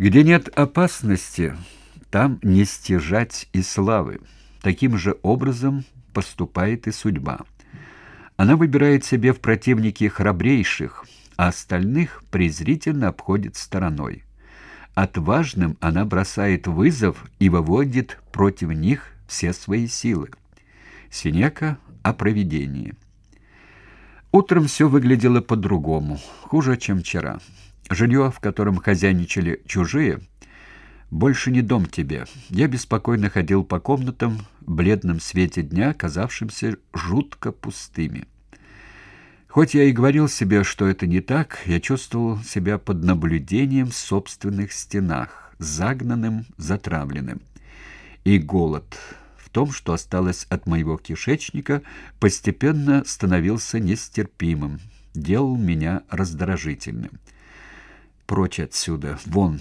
Где нет опасности, там не стяжать и славы. Таким же образом поступает и судьба. Она выбирает себе в противники храбрейших, а остальных презрительно обходит стороной. Отважным она бросает вызов и выводит против них все свои силы. Синека о провидении. Утром все выглядело по-другому, хуже, чем вчера. Жилье, в котором хозяйничали чужие, больше не дом тебе. Я беспокойно ходил по комнатам в бледном свете дня, казавшимся жутко пустыми. Хоть я и говорил себе, что это не так, я чувствовал себя под наблюдением в собственных стенах, загнанным, затравленным. И голод в том, что осталось от моего кишечника, постепенно становился нестерпимым, делал меня раздражительным. Прочь отсюда, вон!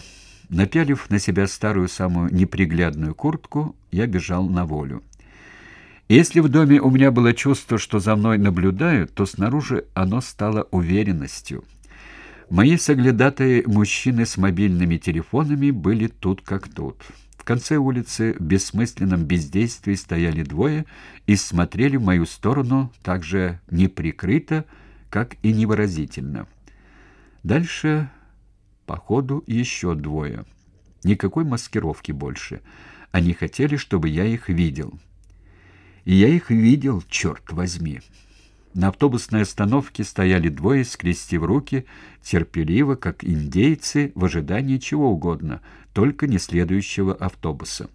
Напялив на себя старую самую неприглядную куртку, я бежал на волю. Если в доме у меня было чувство, что за мной наблюдают, то снаружи оно стало уверенностью. Мои соглядатые мужчины с мобильными телефонами были тут как тут. В конце улицы в бессмысленном бездействии стояли двое и смотрели в мою сторону так же неприкрыто, как и невыразительно. Дальше, по ходу, еще двое. Никакой маскировки больше. Они хотели, чтобы я их видел. И я их видел, черт возьми. На автобусной остановке стояли двое, скрестив руки, терпеливо, как индейцы, в ожидании чего угодно, только не следующего автобуса.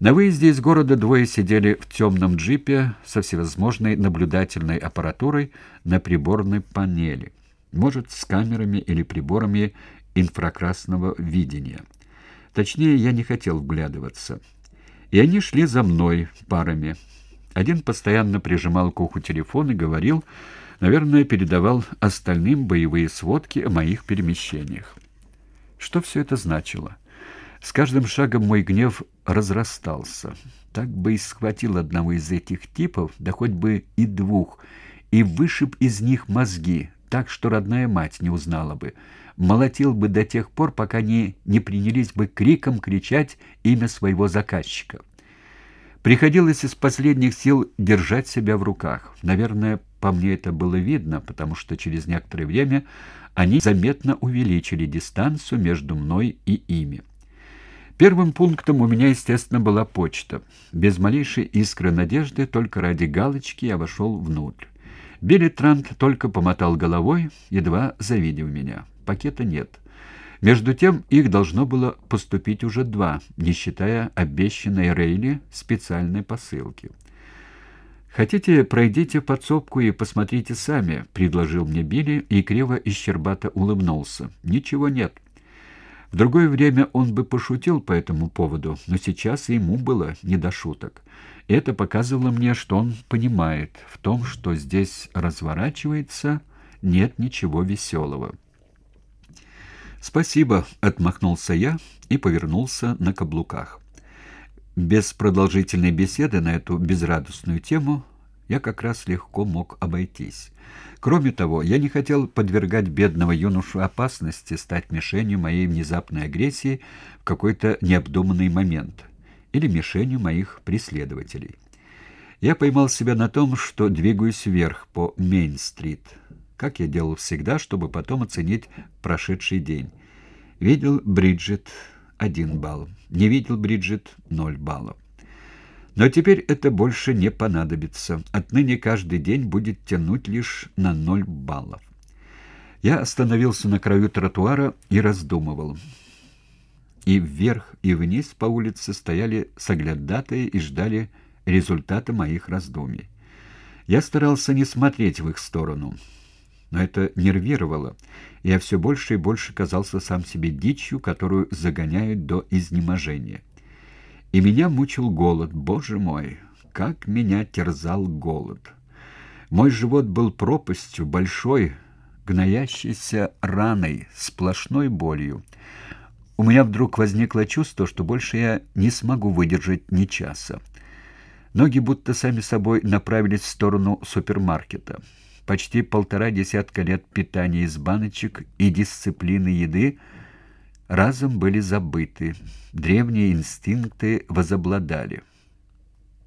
На выезде из города двое сидели в темном джипе со всевозможной наблюдательной аппаратурой на приборной панели, может, с камерами или приборами инфракрасного видения. Точнее, я не хотел вглядываться. И они шли за мной парами. Один постоянно прижимал к уху телефон и говорил, наверное, передавал остальным боевые сводки о моих перемещениях. Что все это значило? С каждым шагом мой гнев разрастался. Так бы и схватил одного из этих типов, да хоть бы и двух, и вышиб из них мозги, так что родная мать не узнала бы. Молотил бы до тех пор, пока они не принялись бы криком кричать имя своего заказчика. Приходилось из последних сил держать себя в руках. Наверное, по мне это было видно, потому что через некоторое время они заметно увеличили дистанцию между мной и ими. Первым пунктом у меня, естественно, была почта. Без малейшей искры надежды, только ради галочки я вошел внутрь. Билли Трант только помотал головой, едва завидев меня. Пакета нет. Между тем их должно было поступить уже два, не считая обещанной Рейли специальной посылки. «Хотите, пройдите подсобку и посмотрите сами», — предложил мне Билли и криво и щербато улыбнулся. «Ничего нет». В другое время он бы пошутил по этому поводу, но сейчас ему было не до шуток. Это показывало мне, что он понимает, в том, что здесь разворачивается, нет ничего веселого. «Спасибо», — отмахнулся я и повернулся на каблуках. Без продолжительной беседы на эту безрадостную тему я как раз легко мог обойтись. Кроме того, я не хотел подвергать бедного юношу опасности стать мишенью моей внезапной агрессии в какой-то необдуманный момент или мишенью моих преследователей. Я поймал себя на том, что двигаюсь вверх по Мейн-стрит, как я делал всегда, чтобы потом оценить прошедший день. Видел Бриджит — один балл. Не видел Бриджит — ноль баллов. Но теперь это больше не понадобится. Отныне каждый день будет тянуть лишь на ноль баллов. Я остановился на краю тротуара и раздумывал. И вверх, и вниз по улице стояли соглядатые и ждали результата моих раздумий. Я старался не смотреть в их сторону но это нервировало. Я все больше и больше казался сам себе дичью, которую загоняют до изнеможения. И меня мучил голод, боже мой, как меня терзал голод. Мой живот был пропастью, большой, гноящейся раной, сплошной болью. У меня вдруг возникло чувство, что больше я не смогу выдержать ни часа. Ноги будто сами собой направились в сторону супермаркета почти полтора десятка лет питания из баночек и дисциплины еды разом были забыты, древние инстинкты возобладали.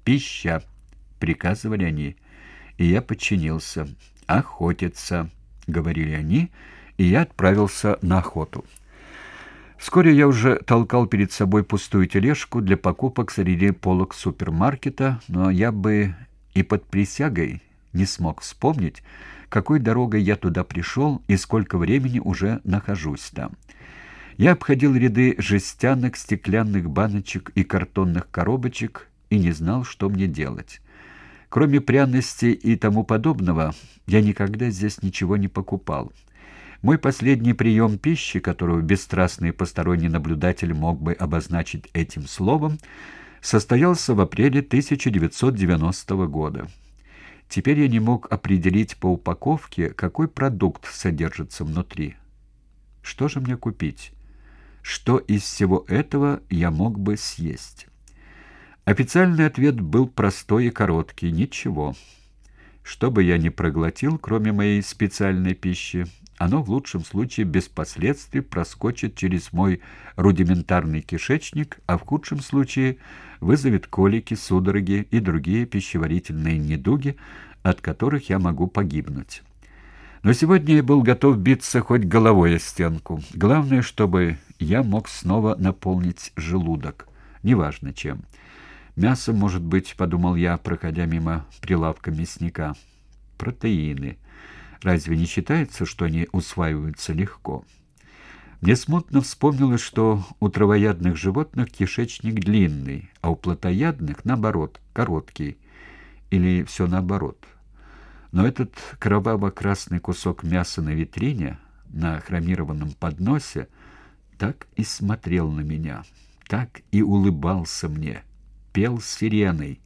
«Пища!» — приказывали они, и я подчинился. «Охотиться!» — говорили они, и я отправился на охоту. Вскоре я уже толкал перед собой пустую тележку для покупок среди полок супермаркета, но я бы и под присягой не смог вспомнить, какой дорогой я туда пришел и сколько времени уже нахожусь там. Я обходил ряды жестянок, стеклянных баночек и картонных коробочек и не знал, что мне делать. Кроме пряностей и тому подобного, я никогда здесь ничего не покупал. Мой последний прием пищи, которую бесстрастный посторонний наблюдатель мог бы обозначить этим словом, состоялся в апреле 1990 года. Теперь я не мог определить по упаковке, какой продукт содержится внутри. Что же мне купить? Что из всего этого я мог бы съесть? Официальный ответ был простой и короткий – ничего. Что бы я ни проглотил, кроме моей специальной пищи, оно в лучшем случае без последствий проскочит через мой рудиментарный кишечник, а в худшем случае вызовет колики, судороги и другие пищеварительные недуги, от которых я могу погибнуть. Но сегодня я был готов биться хоть головой о стенку. Главное, чтобы я мог снова наполнить желудок, неважно чем. Мясо, может быть, подумал я, проходя мимо прилавка мясника. Протеины. Разве не считается, что они усваиваются легко? Мне смутно вспомнилось, что у травоядных животных кишечник длинный, а у плотоядных, наоборот, короткий. Или все наоборот. Но этот кроваво-красный кусок мяса на витрине, на хромированном подносе, так и смотрел на меня, так и улыбался мне, пел сиреной,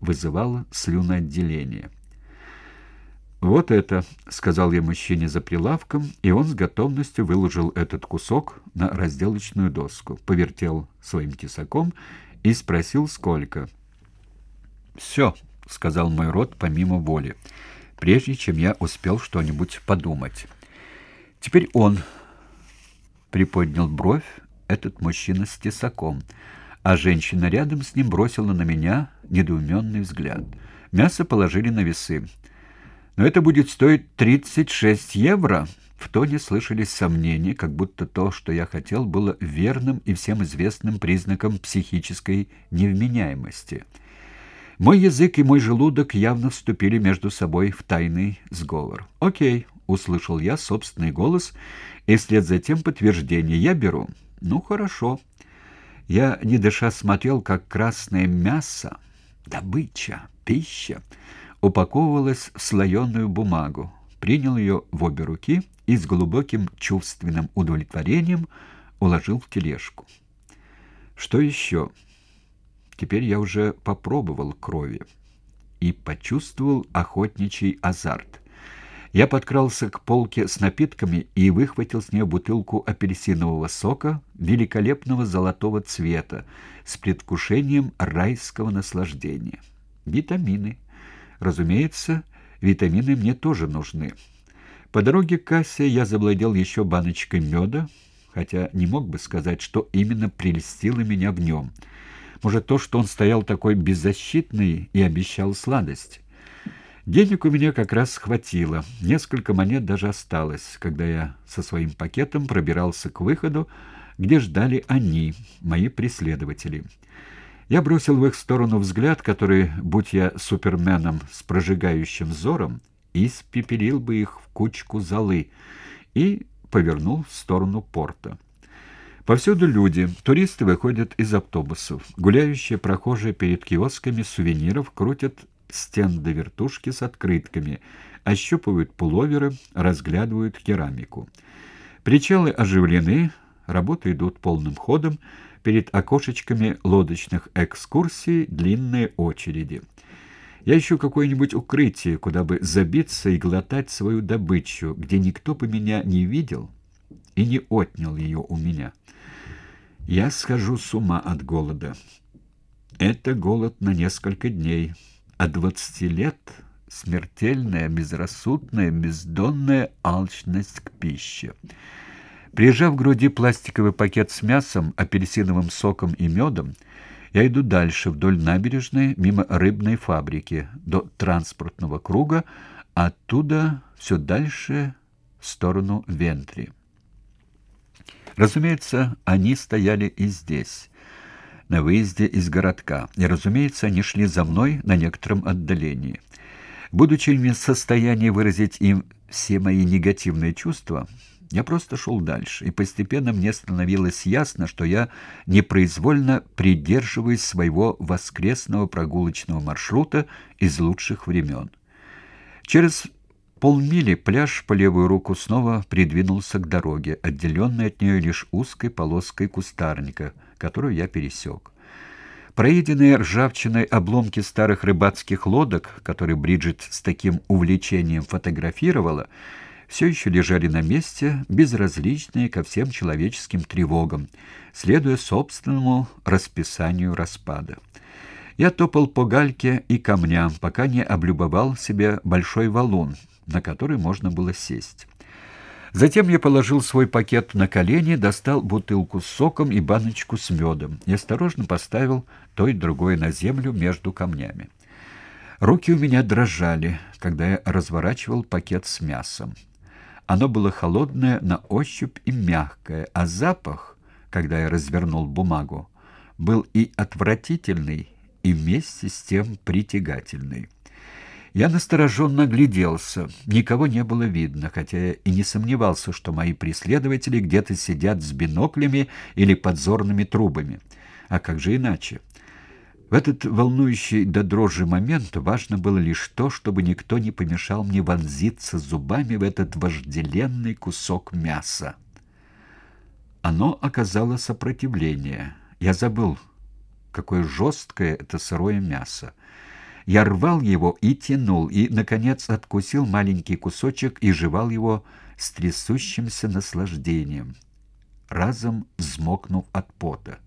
вызывал слюноотделение. «Вот это», — сказал я мужчине за прилавком, и он с готовностью выложил этот кусок на разделочную доску, повертел своим тесаком и спросил, сколько. «Все», — сказал мой рот помимо воли, прежде чем я успел что-нибудь подумать. Теперь он приподнял бровь, этот мужчина с тесаком, а женщина рядом с ним бросила на меня недоуменный взгляд. Мясо положили на весы. Но это будет стоить 36 евро. В тоне слышались сомнения, как будто то, что я хотел, было верным и всем известным признаком психической невменяемости. Мой язык и мой желудок явно вступили между собой в тайный сговор. «Окей», — услышал я собственный голос, и вслед за тем подтверждение «я беру». «Ну, хорошо». Я, не дыша, смотрел, как красное мясо, добыча, пища, упаковывалась в слоеную бумагу, принял ее в обе руки и с глубоким чувственным удовлетворением уложил в тележку. Что еще? Теперь я уже попробовал крови и почувствовал охотничий азарт. Я подкрался к полке с напитками и выхватил с нее бутылку апельсинового сока великолепного золотого цвета с предвкушением райского наслаждения. Витамины. Разумеется, витамины мне тоже нужны. По дороге к кассе я завладел еще баночкой меда, хотя не мог бы сказать, что именно прельстило меня в нем. Может, то, что он стоял такой беззащитный и обещал сладость. Денег у меня как раз хватило. Несколько монет даже осталось, когда я со своим пакетом пробирался к выходу, где ждали они, мои преследователи. Я бросил в их сторону взгляд, который, будь я суперменом с прожигающим взором, испепелил бы их в кучку золы, и повернул в сторону порта. Повсюду люди, туристы выходят из автобусов, гуляющие прохожие перед киосками сувениров крутят стенды-вертушки с открытками, ощупывают пуловеры, разглядывают керамику. Причалы оживлены, работы идут полным ходом, перед окошечками лодочных экскурсий длинные очереди. Я ищу какое-нибудь укрытие, куда бы забиться и глотать свою добычу, где никто бы меня не видел и не отнял ее у меня. Я схожу с ума от голода. Это голод на несколько дней, а двадцати лет — смертельная, безрассудная, бездонная алчность к пище. Прижав к груди пластиковый пакет с мясом, апельсиновым соком и медом, я иду дальше вдоль набережной, мимо рыбной фабрики, до транспортного круга, оттуда все дальше в сторону Вентри. Разумеется, они стояли и здесь, на выезде из городка, и, разумеется, они шли за мной на некотором отдалении. Будучи в состоянии выразить им все мои негативные чувства, я просто шел дальше, и постепенно мне становилось ясно, что я непроизвольно придерживаюсь своего воскресного прогулочного маршрута из лучших времен. Через полмили пляж по левую руку снова придвинулся к дороге, отделенной от нее лишь узкой полоской кустарника, которую я пересек. Проеденные ржавчиной обломки старых рыбацких лодок, которые Бриджит с таким увлечением фотографировала, все еще лежали на месте, безразличные ко всем человеческим тревогам, следуя собственному расписанию распада. Я топал по гальке и камням, пока не облюбовал себе большой валун, на который можно было сесть. Затем я положил свой пакет на колени, достал бутылку с соком и баночку с медом и осторожно поставил то и другое на землю между камнями. Руки у меня дрожали, когда я разворачивал пакет с мясом. Оно было холодное на ощупь и мягкое, а запах, когда я развернул бумагу, был и отвратительный, и вместе с тем притягательный. Я настороженно гляделся. Никого не было видно, хотя я и не сомневался, что мои преследователи где-то сидят с биноклями или подзорными трубами. А как же иначе? В этот волнующий до дрожи момент важно было лишь то, чтобы никто не помешал мне вонзиться зубами в этот вожделенный кусок мяса. Оно оказало сопротивление. Я забыл, какое жесткое это сырое мясо. Я рвал его и тянул, и, наконец, откусил маленький кусочек и жевал его с трясущимся наслаждением, разом взмокнув от пота.